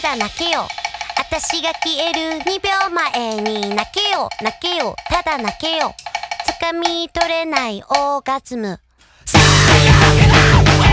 ただ泣けよ。私が消える2秒前に泣けよ。泣けよ。ただ泣けよ。掴み取れないオーガズム。さあやめ